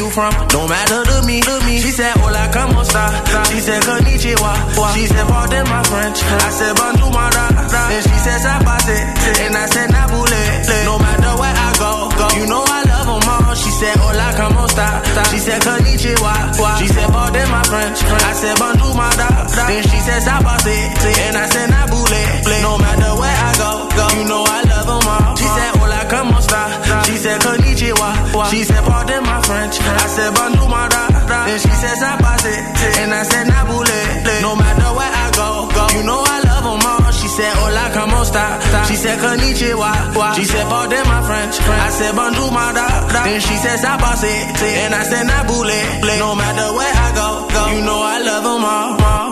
you from, don't matter to me, to me. She said, hola, como esta? She said, konnichiwa. She said, pardon my French. I said, bonjour, my da. And she said, sabase. And I said, nabule. No matter where I go, go. You know I love them all. She said, hola, como esta? She said, konnichiwa. She said, pardon my French. I said, bonjour, my da, da. Then she said, sabase. And I said, nabule. French. I said, bonjour, my da, da. Then she said, sabase. And I said, nabule. No matter where I go, go. You know I love them all. She said, hola, como esta? She said, konnichiwa. She said, pardon my French. I said, bonjour, my da, da. Then she said, sabase. And I said, nabule. No matter where I go, go. You know I love them all, all.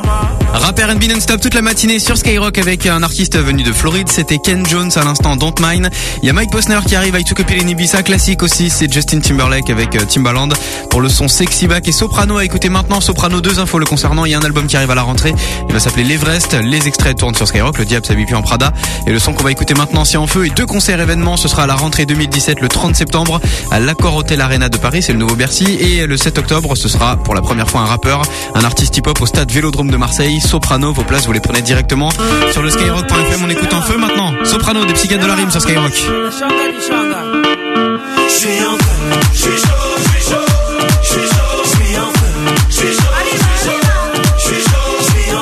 Rap R&B non-stop toute la matinée sur Skyrock avec un artiste venu de Floride. C'était Ken Jones à l'instant Don't Mine. Il y a Mike Posner qui arrive avec Took Ibiza classique aussi. C'est Justin Timberlake avec euh, Timbaland pour le son Sexy Back et Soprano à écouter maintenant. Soprano deux infos le concernant. Il y a un album qui arrive à la rentrée. Il va s'appeler l'Everest. Les extraits tournent sur Skyrock. Le diable s'habille en Prada. Et le son qu'on va écouter maintenant c'est en feu. Et deux concerts événements. Ce sera à la rentrée 2017 le 30 septembre à l'Accor Hotel Arena de Paris. C'est le nouveau Bercy. Et le 7 octobre ce sera pour la première fois un rappeur, un artiste hip-hop au stade Vélodrome de Marseille. Soprano, vos places vous les prenez directement sur le skyrock.fm. On écoute en feu maintenant. Soprano des psychiatres de la rime sur Skyrock. Je suis chaud, je je suis chaud, je suis en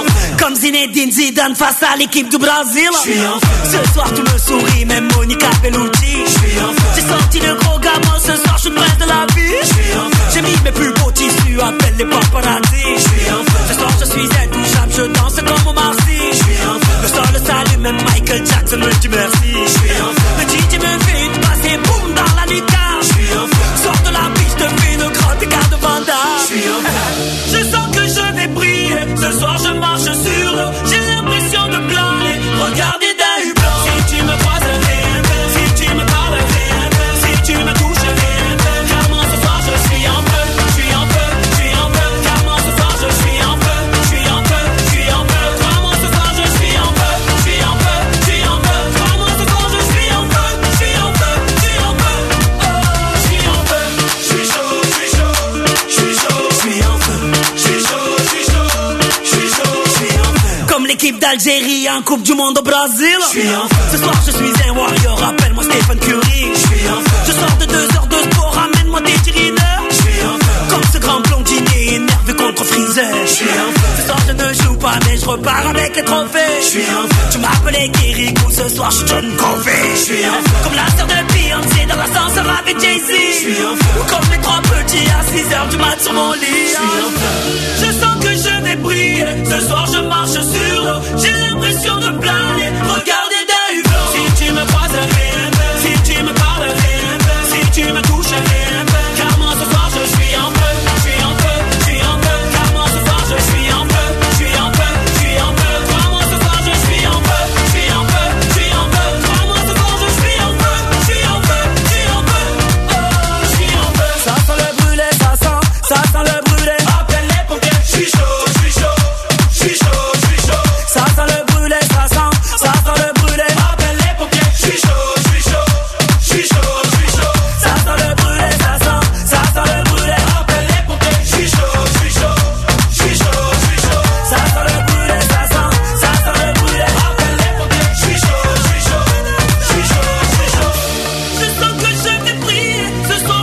feu. Comme Zinedine Zidane face à l'équipe du Brésil. Ce soir tu me souris, même Monica Bellucci. Je. J'ai sorti le gros gamin, ce soir je suis près de la vie. J'ai mis mes plus beaux tissus, appelle les paparazzi. Michael Jackson dit merci. Comme l'équipe d'Algérie en Coupe du Monde au Brésil. Feu. Ce soir je suis un warrior, appelle-moi Stephen Curry. Je feu. Sors de deux heures de sport, ramène-moi des feu. Comme ce grand blondinier énervé contre Freezer. Feu. Ce soir je ne joue pas, mais je repars avec les trophées. Je suis en feu. Tu m'appelais Kirikou, ce soir je suis John Covey. Je suis en feu. Comme la sœur de Beyoncé dans l'ascenseur avec Jay-Z. Feu. Ou comme à 6 heures du mat sur mon lit. Je sens que je vais briller. Ce soir je marche sur l'eau.